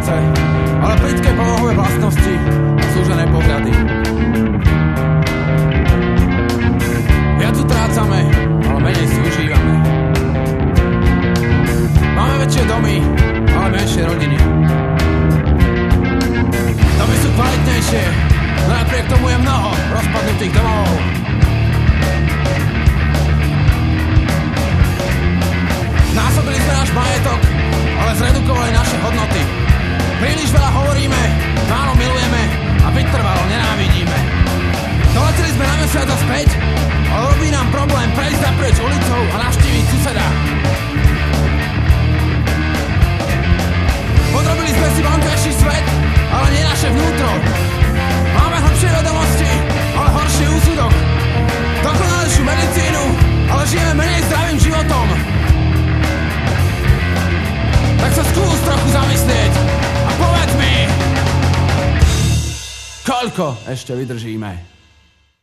síce, ale plitké polohové vlastnosti a zúžené pohľady. Viac utrácame, ale menej si užívame. Máme väčšie domy, ale menšie rodiny. Domy sú kvalitnejšie, no napriek tomu je mnoho rozpadnutých domov. vychádza späť a robí nám problém prejsť naprieč ulicou a navštíviť suseda. Podrobili sme si vonkajší svet, ale nie naše vnútro. Máme hlbšie vedomosti, ale horší úsudok. Dokonalejšiu medicínu, ale žijeme menej zdravým životom. Tak sa skús trochu zamyslieť a povedz mi, koľko ešte vydržíme.